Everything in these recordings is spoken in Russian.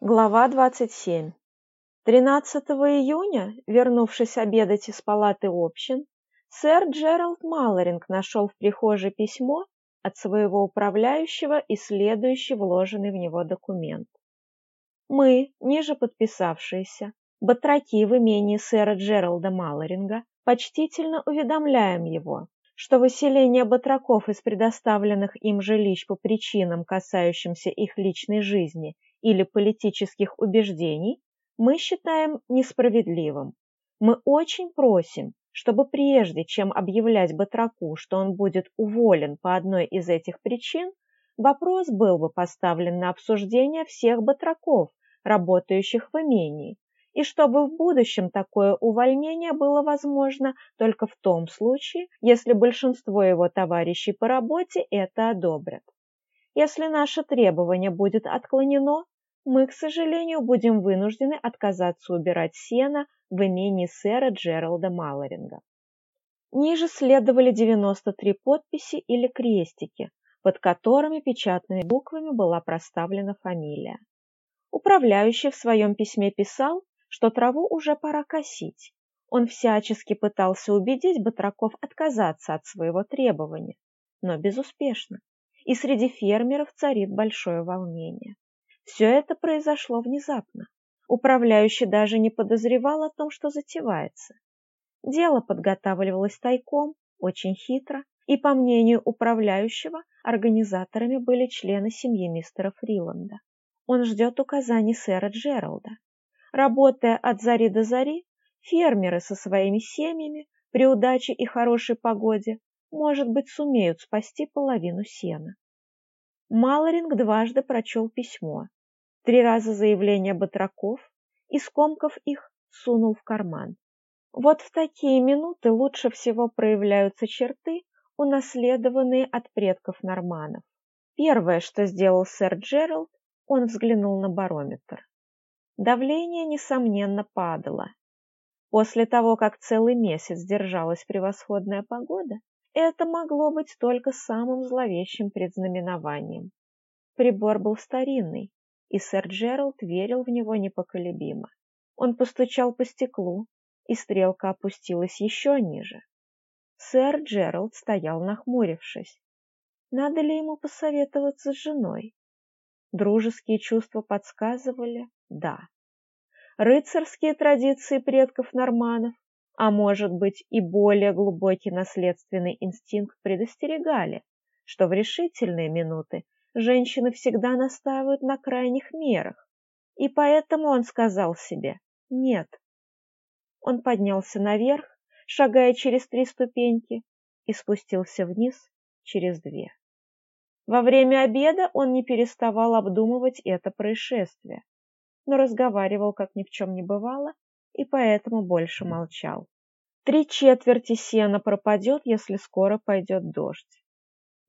Глава 27. 13 июня, вернувшись обедать из палаты общин, сэр Джеральд Маллоринг нашел в прихожей письмо от своего управляющего и следующий вложенный в него документ. Мы, ниже подписавшиеся, батраки в имении сэра Джералда Маллоринга, почтительно уведомляем его, что выселение батраков из предоставленных им жилищ по причинам, касающимся их личной жизни – или политических убеждений мы считаем несправедливым. Мы очень просим, чтобы прежде чем объявлять Батраку, что он будет уволен по одной из этих причин, вопрос был бы поставлен на обсуждение всех Батраков, работающих в имении, и чтобы в будущем такое увольнение было возможно только в том случае, если большинство его товарищей по работе это одобрят. Если наше требование будет отклонено, мы, к сожалению, будем вынуждены отказаться убирать сено в имении сэра Джералда Маллоринга. Ниже следовали 93 подписи или крестики, под которыми печатными буквами была проставлена фамилия. Управляющий в своем письме писал, что траву уже пора косить. Он всячески пытался убедить батраков отказаться от своего требования, но безуспешно и среди фермеров царит большое волнение. Все это произошло внезапно. Управляющий даже не подозревал о том, что затевается. Дело подготавливалось тайком, очень хитро, и, по мнению управляющего, организаторами были члены семьи мистера Фриланда. Он ждет указаний сэра Джералда. Работая от зари до зари, фермеры со своими семьями при удаче и хорошей погоде может быть, сумеют спасти половину сена. Малоринг дважды прочел письмо, три раза заявление батраков и, скомкав их, сунул в карман. Вот в такие минуты лучше всего проявляются черты, унаследованные от предков норманов. Первое, что сделал сэр Джеральд, он взглянул на барометр. Давление, несомненно, падало. После того, как целый месяц держалась превосходная погода, это могло быть только самым зловещим предзнаменованием. Прибор был старинный, и сэр Джеральд верил в него непоколебимо. Он постучал по стеклу, и стрелка опустилась еще ниже. Сэр Джеральд стоял нахмурившись. Надо ли ему посоветоваться с женой? Дружеские чувства подсказывали «да». Рыцарские традиции предков норманов а может быть и более глубокий наследственный инстинкт предостерегали, что в решительные минуты женщины всегда настаивают на крайних мерах, и поэтому он сказал себе «нет». Он поднялся наверх, шагая через три ступеньки, и спустился вниз через две. Во время обеда он не переставал обдумывать это происшествие, но разговаривал, как ни в чем не бывало, и поэтому больше молчал. Три четверти сена пропадет, если скоро пойдет дождь.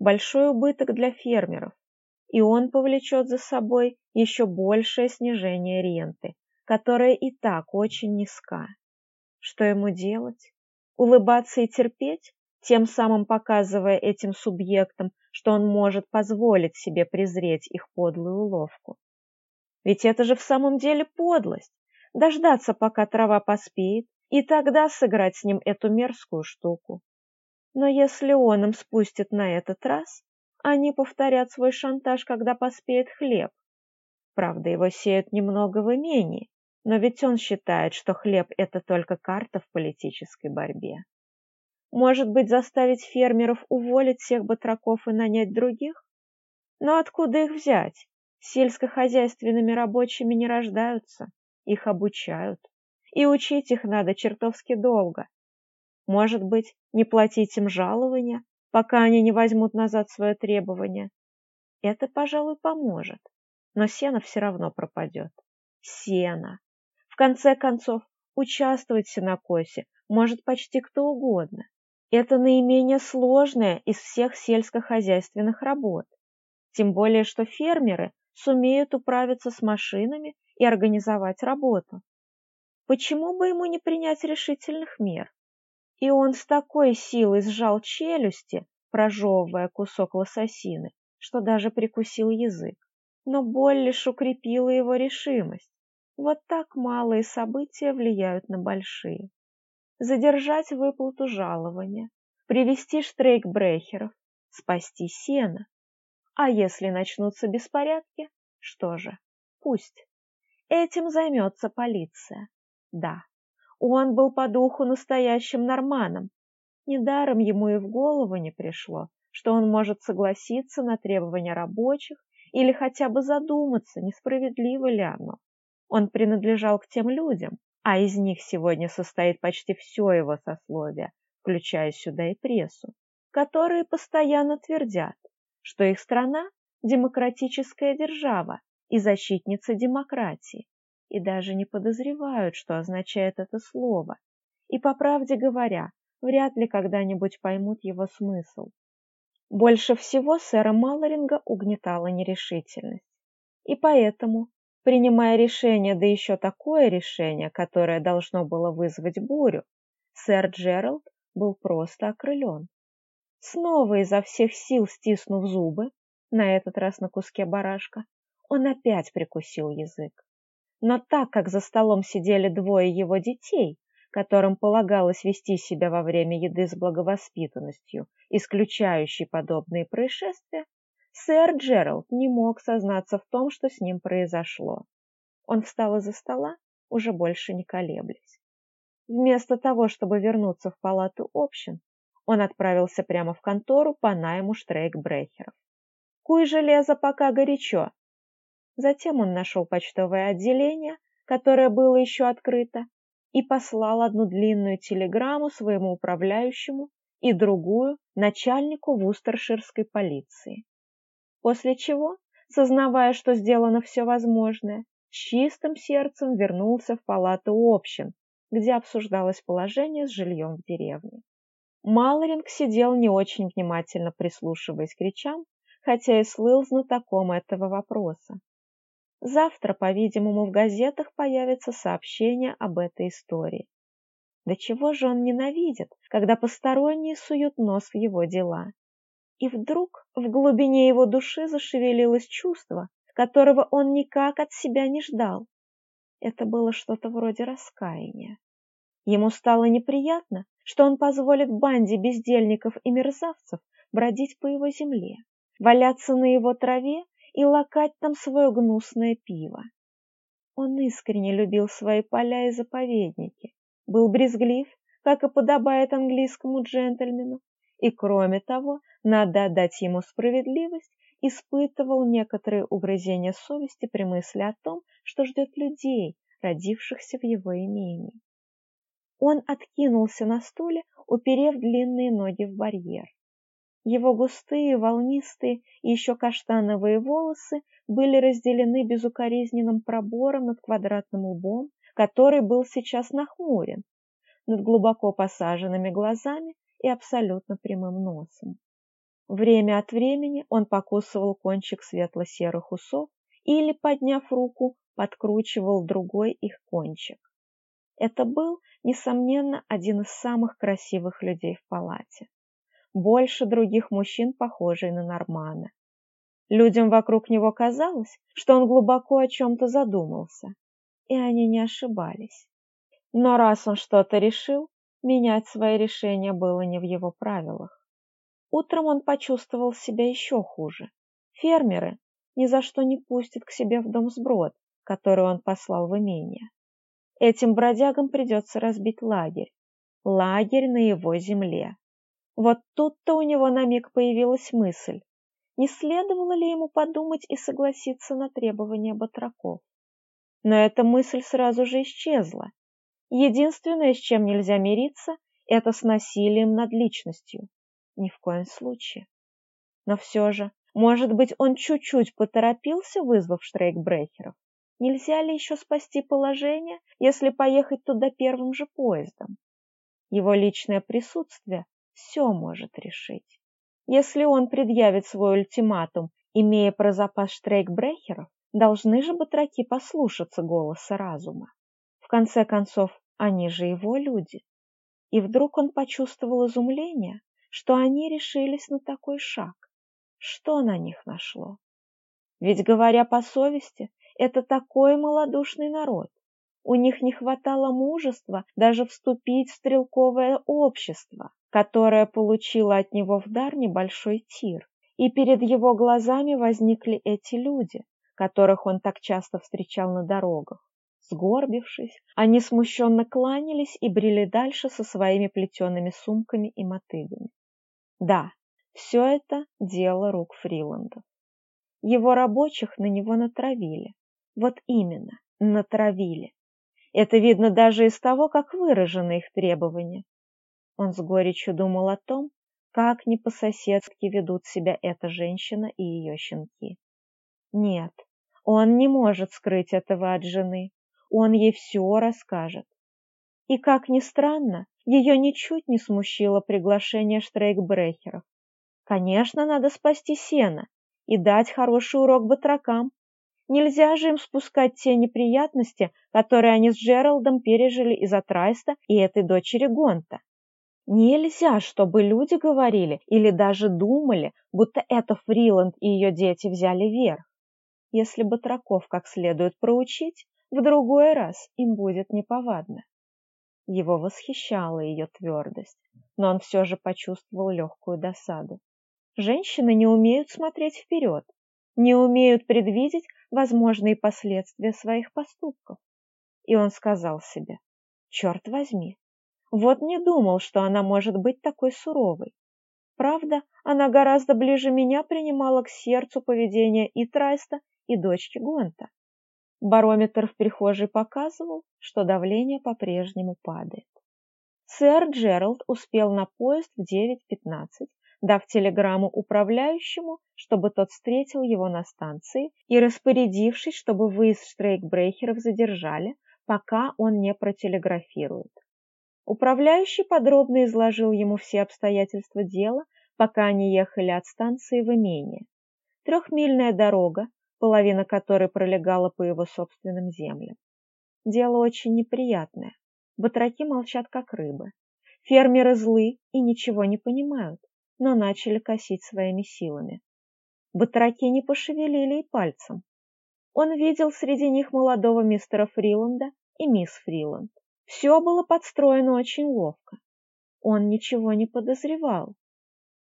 Большой убыток для фермеров, и он повлечет за собой еще большее снижение ренты, которая и так очень низка. Что ему делать? Улыбаться и терпеть, тем самым показывая этим субъектам, что он может позволить себе презреть их подлую уловку. Ведь это же в самом деле подлость дождаться, пока трава поспеет, и тогда сыграть с ним эту мерзкую штуку. Но если он им спустит на этот раз, они повторят свой шантаж, когда поспеет хлеб. Правда, его сеют немного в имении, но ведь он считает, что хлеб – это только карта в политической борьбе. Может быть, заставить фермеров уволить всех батраков и нанять других? Но откуда их взять? Сельскохозяйственными рабочими не рождаются их обучают. И учить их надо чертовски долго. Может быть, не платить им жалования, пока они не возьмут назад свое требование. Это, пожалуй, поможет, но сено все равно пропадет. Сено. В конце концов, участвовать в сенокосе может почти кто угодно. Это наименее сложное из всех сельскохозяйственных работ. Тем более, что фермеры сумеют управиться с машинами и организовать работу. Почему бы ему не принять решительных мер? И он с такой силой сжал челюсти, прожевывая кусок лососины, что даже прикусил язык. Но боль лишь укрепила его решимость. Вот так малые события влияют на большие. Задержать выплату жалования, привести штрейкбрехеров, спасти сено. А если начнутся беспорядки, что же, пусть. Этим займется полиция. Да, он был по духу настоящим норманом. Недаром ему и в голову не пришло, что он может согласиться на требования рабочих или хотя бы задуматься, несправедливо ли оно. Он принадлежал к тем людям, а из них сегодня состоит почти все его сословие, включая сюда и прессу, которые постоянно твердят, что их страна – демократическая держава, и защитница демократии, и даже не подозревают, что означает это слово, и, по правде говоря, вряд ли когда-нибудь поймут его смысл. Больше всего сэра Маллоринга угнетала нерешительность. И поэтому, принимая решение, да еще такое решение, которое должно было вызвать бурю, сэр Джеральд был просто окрылен. Снова изо всех сил стиснув зубы, на этот раз на куске барашка, он опять прикусил язык. Но так как за столом сидели двое его детей, которым полагалось вести себя во время еды с благовоспитанностью, исключающей подобные происшествия, сэр Джеральд не мог сознаться в том, что с ним произошло. Он встал из-за стола, уже больше не колеблясь. Вместо того, чтобы вернуться в палату общин, он отправился прямо в контору по найму штрейкбрехеров. «Куй железо, пока горячо!» Затем он нашел почтовое отделение, которое было еще открыто, и послал одну длинную телеграмму своему управляющему и другую начальнику Вустерширской полиции. После чего, сознавая, что сделано все возможное, с чистым сердцем вернулся в палату общин, где обсуждалось положение с жильем в деревне. Малоринг сидел не очень внимательно прислушиваясь к речам, хотя и слыл знатоком этого вопроса. Завтра, по-видимому, в газетах появится сообщение об этой истории. Да чего же он ненавидит, когда посторонние суют нос в его дела? И вдруг в глубине его души зашевелилось чувство, которого он никак от себя не ждал. Это было что-то вроде раскаяния. Ему стало неприятно, что он позволит банде бездельников и мерзавцев бродить по его земле, валяться на его траве и лакать там свое гнусное пиво. Он искренне любил свои поля и заповедники, был брезглив, как и подобает английскому джентльмену, и, кроме того, надо отдать ему справедливость, испытывал некоторые угрызения совести при мысли о том, что ждет людей, родившихся в его имении. Он откинулся на стуле, уперев длинные ноги в барьер. Его густые, волнистые и еще каштановые волосы были разделены безукоризненным пробором над квадратным лбом, который был сейчас нахмурен, над глубоко посаженными глазами и абсолютно прямым носом. Время от времени он покусывал кончик светло-серых усов или, подняв руку, подкручивал другой их кончик. Это был, несомненно, один из самых красивых людей в палате больше других мужчин, похожий на Нормана. Людям вокруг него казалось, что он глубоко о чем-то задумался, и они не ошибались. Но раз он что-то решил, менять свои решения было не в его правилах. Утром он почувствовал себя еще хуже. Фермеры ни за что не пустят к себе в дом сброд, который он послал в имение. Этим бродягам придется разбить лагерь. Лагерь на его земле. Вот тут-то у него на миг появилась мысль, не следовало ли ему подумать и согласиться на требования батраков. Но эта мысль сразу же исчезла. Единственное, с чем нельзя мириться, это с насилием над личностью. Ни в коем случае. Но все же, может быть, он чуть-чуть поторопился, вызвав штрейкбрехеров? Нельзя ли еще спасти положение, если поехать туда первым же поездом? Его личное присутствие все может решить. Если он предъявит свой ультиматум, имея про запас штрейкбрехеров, должны же батраки послушаться голоса разума. В конце концов, они же его люди. И вдруг он почувствовал изумление, что они решились на такой шаг. Что на них нашло? Ведь, говоря по совести, это такой малодушный народ. У них не хватало мужества даже вступить в стрелковое общество, которое получило от него в дар небольшой тир. И перед его глазами возникли эти люди, которых он так часто встречал на дорогах. Сгорбившись, они смущенно кланялись и брели дальше со своими плетеными сумками и мотыгами. Да, все это дело рук Фриландов. Его рабочих на него натравили. Вот именно, натравили. Это видно даже из того, как выражены их требования. Он с горечью думал о том, как не по-соседски ведут себя эта женщина и ее щенки. Нет, он не может скрыть этого от жены, он ей все расскажет. И, как ни странно, ее ничуть не смущило приглашение штрейкбрехеров. Конечно, надо спасти сено и дать хороший урок батракам, Нельзя же им спускать те неприятности, которые они с Джералдом пережили из-за Трайста и этой дочери Гонта. Нельзя, чтобы люди говорили или даже думали, будто это Фриланд и ее дети взяли верх. Если батраков как следует проучить, в другой раз им будет неповадно. Его восхищала ее твердость, но он все же почувствовал легкую досаду. Женщины не умеют смотреть вперед, не умеют предвидеть возможные последствия своих поступков. И он сказал себе, черт возьми, вот не думал, что она может быть такой суровой. Правда, она гораздо ближе меня принимала к сердцу поведение и Трайста, и дочки Гонта. Барометр в прихожей показывал, что давление по-прежнему падает. Сэр Джеральд успел на поезд в 9.15 дав телеграмму управляющему, чтобы тот встретил его на станции, и распорядившись, чтобы выезд штрейкбрейхеров задержали, пока он не протелеграфирует. Управляющий подробно изложил ему все обстоятельства дела, пока они ехали от станции в имение. Трехмильная дорога, половина которой пролегала по его собственным землям. Дело очень неприятное. Батраки молчат, как рыбы. Фермеры злы и ничего не понимают но начали косить своими силами. Батраки не пошевелили и пальцем. Он видел среди них молодого мистера Фриланда и мисс Фриланд. Все было подстроено очень ловко. Он ничего не подозревал.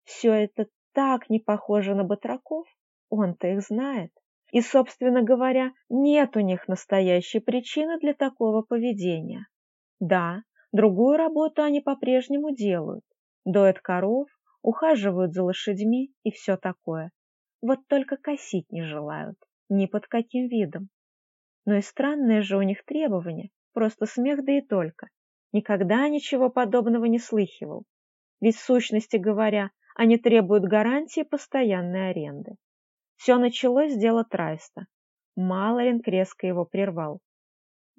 Все это так не похоже на батраков, он-то их знает. И, собственно говоря, нет у них настоящей причины для такого поведения. Да, другую работу они по-прежнему делают. Доят коров, ухаживают за лошадьми и все такое. Вот только косить не желают, ни под каким видом. Но и странные же у них требования, просто смех да и только. Никогда ничего подобного не слыхивал. Ведь в сущности говоря, они требуют гарантии постоянной аренды. Все началось с дела Трайста. Малорин резко его прервал.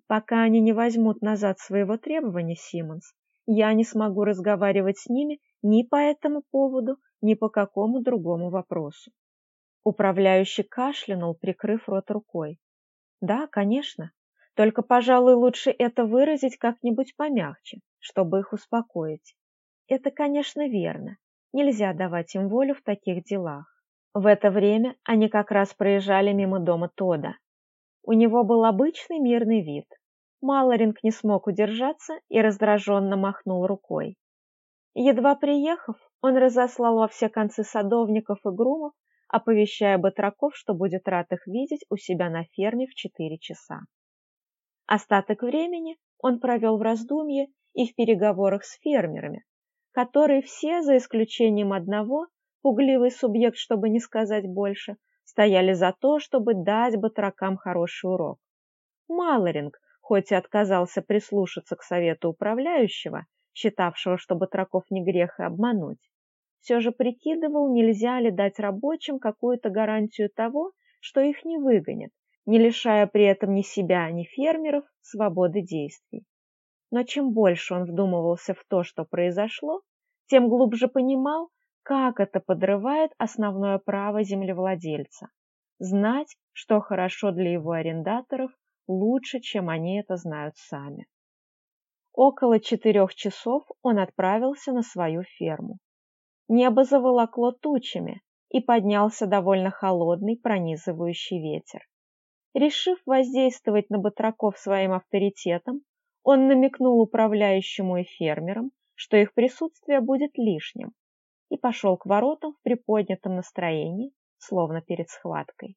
Пока они не возьмут назад своего требования, Симмонс, я не смогу разговаривать с ними ни по этому поводу, ни по какому другому вопросу. Управляющий кашлянул, прикрыв рот рукой. Да, конечно. Только, пожалуй, лучше это выразить как-нибудь помягче, чтобы их успокоить. Это, конечно, верно. Нельзя давать им волю в таких делах. В это время они как раз проезжали мимо дома Тода. У него был обычный мирный вид, Малоринг не смог удержаться и раздраженно махнул рукой. Едва приехав, он разослал во все концы садовников и грумов, оповещая батраков, что будет рад их видеть у себя на ферме в четыре часа. Остаток времени он провел в раздумье и в переговорах с фермерами, которые все, за исключением одного, пугливый субъект, чтобы не сказать больше, стояли за то, чтобы дать батракам хороший урок. Малоринг, хоть и отказался прислушаться к совету управляющего, считавшего, что батраков не грех и обмануть, все же прикидывал, нельзя ли дать рабочим какую-то гарантию того, что их не выгонят, не лишая при этом ни себя, ни фермеров свободы действий. Но чем больше он вдумывался в то, что произошло, тем глубже понимал, как это подрывает основное право землевладельца – знать, что хорошо для его арендаторов лучше, чем они это знают сами. Около четырех часов он отправился на свою ферму. Небо заволокло тучами, и поднялся довольно холодный пронизывающий ветер. Решив воздействовать на батраков своим авторитетом, он намекнул управляющему и фермерам, что их присутствие будет лишним, и пошел к воротам в приподнятом настроении, словно перед схваткой.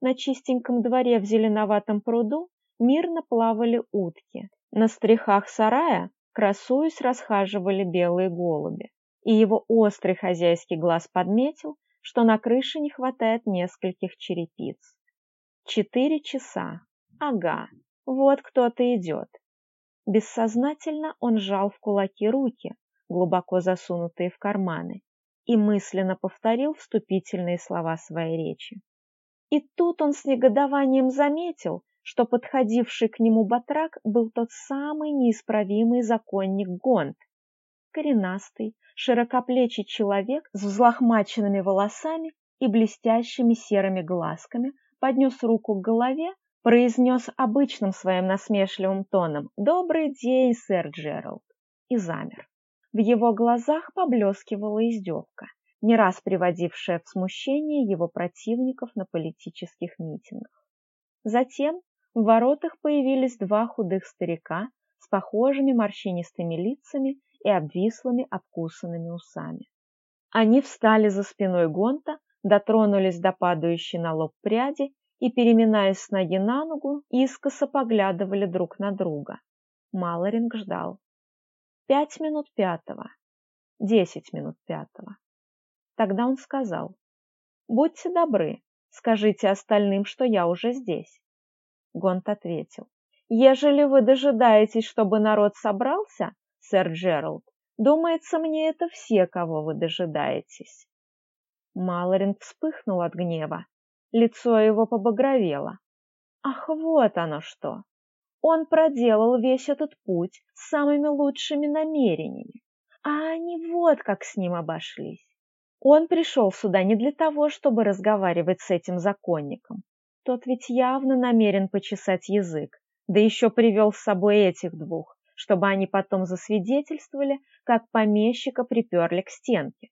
На чистеньком дворе в зеленоватом пруду мирно плавали утки. На стрихах сарая, красуясь, расхаживали белые голуби. И его острый хозяйский глаз подметил, что на крыше не хватает нескольких черепиц. Четыре часа. Ага, вот кто-то идет. Бессознательно он сжал в кулаки руки, глубоко засунутые в карманы, и мысленно повторил вступительные слова своей речи. И тут он с негодованием заметил, что подходивший к нему батрак был тот самый неисправимый законник Гонт, коренастый, широкоплечий человек с взлохмаченными волосами и блестящими серыми глазками поднес руку к голове, произнес обычным своим насмешливым тоном «Добрый день, сэр Джеральд!» и замер. В его глазах поблескивала издевка, не раз приводившая в смущение его противников на политических митингах. Затем в воротах появились два худых старика с похожими морщинистыми лицами и обвислыми обкусанными усами. Они встали за спиной Гонта, дотронулись до падающей на лоб пряди и, переминаясь с ноги на ногу, искоса поглядывали друг на друга. Малоринг ждал. Пять минут пятого. Десять минут пятого. Тогда он сказал, «Будьте добры, скажите остальным, что я уже здесь». Гонт ответил, «Ежели вы дожидаетесь, чтобы народ собрался, сэр Джеральд, думается мне, это все, кого вы дожидаетесь». Малорин вспыхнул от гнева, лицо его побагровело. Ах, вот оно что! Он проделал весь этот путь с самыми лучшими намерениями, а они вот как с ним обошлись. Он пришел сюда не для того, чтобы разговаривать с этим законником. Тот ведь явно намерен почесать язык, да еще привел с собой этих двух, чтобы они потом засвидетельствовали, как помещика приперли к стенке.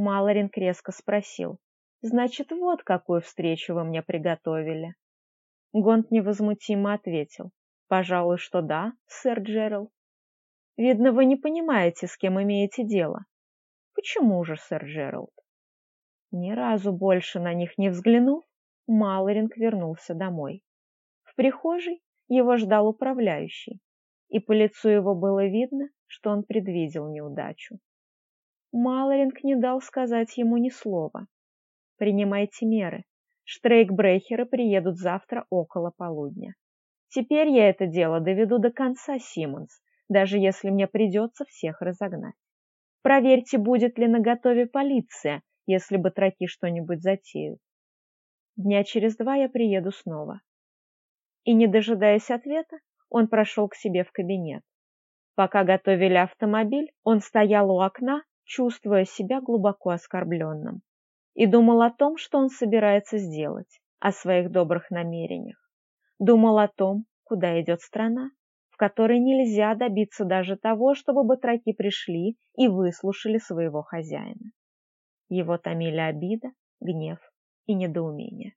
Малорин резко спросил, «Значит, вот какую встречу вы мне приготовили?» Гонт невозмутимо ответил, Пожалуй, что да, сэр Джеральд. Видно, вы не понимаете, с кем имеете дело. Почему же, сэр Джеральд? Ни разу больше на них не взглянув, Малоринг вернулся домой. В прихожей его ждал управляющий, и по лицу его было видно, что он предвидел неудачу. Малоринг не дал сказать ему ни слова. «Принимайте меры. Штрейкбрехеры приедут завтра около полудня. Теперь я это дело доведу до конца, Симмонс, даже если мне придется всех разогнать. Проверьте, будет ли наготове полиция, если батраки что-нибудь затеют. Дня через два я приеду снова. И, не дожидаясь ответа, он прошел к себе в кабинет. Пока готовили автомобиль, он стоял у окна, чувствуя себя глубоко оскорбленным, и думал о том, что он собирается сделать, о своих добрых намерениях. Думал о том, куда идет страна, в которой нельзя добиться даже того, чтобы батраки пришли и выслушали своего хозяина. Его томили обида, гнев и недоумение.